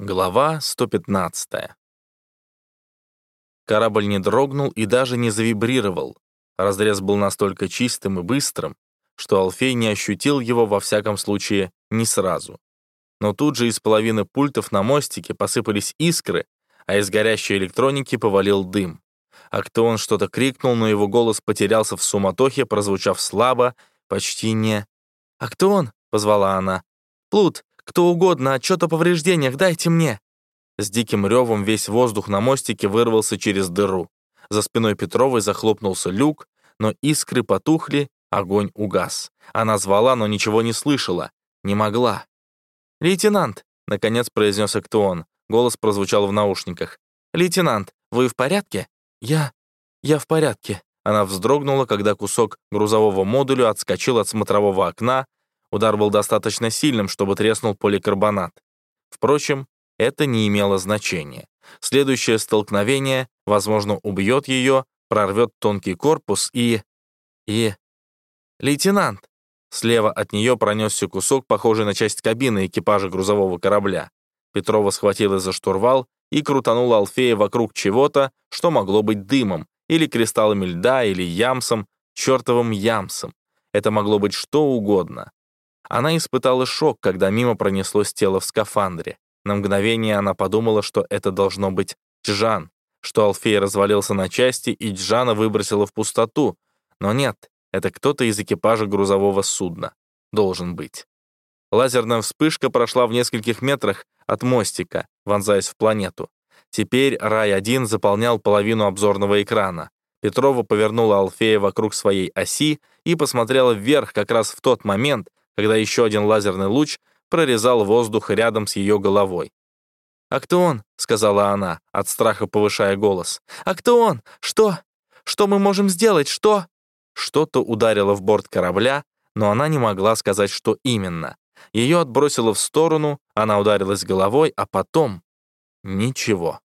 Глава 115. Корабль не дрогнул и даже не завибрировал. Разрез был настолько чистым и быстрым, что Алфей не ощутил его, во всяком случае, не сразу. Но тут же из половины пультов на мостике посыпались искры, а из горящей электроники повалил дым. А кто он что-то крикнул, но его голос потерялся в суматохе, прозвучав слабо, почти не... «А кто он?» — позвала она. «Плут, кто угодно, отчет о повреждениях дайте мне!» С диким ревом весь воздух на мостике вырвался через дыру. За спиной Петровой захлопнулся люк, но искры потухли, огонь угас. Она звала, но ничего не слышала. Не могла. «Лейтенант!» — наконец произнес Актуон. Голос прозвучал в наушниках. «Лейтенант, вы в порядке?» «Я... я в порядке». Она вздрогнула, когда кусок грузового модуля отскочил от смотрового окна, Удар был достаточно сильным, чтобы треснул поликарбонат. Впрочем, это не имело значения. Следующее столкновение, возможно, убьет ее, прорвет тонкий корпус и... и... «Лейтенант!» Слева от нее пронесся кусок, похожий на часть кабины экипажа грузового корабля. Петрова схватила за штурвал и крутанула Алфея вокруг чего-то, что могло быть дымом, или кристаллами льда, или ямсом, чертовым ямсом. Это могло быть что угодно. Она испытала шок, когда мимо пронеслось тело в скафандре. На мгновение она подумала, что это должно быть Джан, что Алфей развалился на части и Джана выбросила в пустоту. Но нет, это кто-то из экипажа грузового судна. Должен быть. Лазерная вспышка прошла в нескольких метрах от мостика, вонзаясь в планету. Теперь Рай-1 заполнял половину обзорного экрана. Петрова повернула Алфея вокруг своей оси и посмотрела вверх как раз в тот момент, когда еще один лазерный луч прорезал воздух рядом с ее головой. «А кто он?» — сказала она, от страха повышая голос. «А кто он? Что? Что мы можем сделать? Что?» Что-то ударило в борт корабля, но она не могла сказать, что именно. Ее отбросило в сторону, она ударилась головой, а потом... Ничего.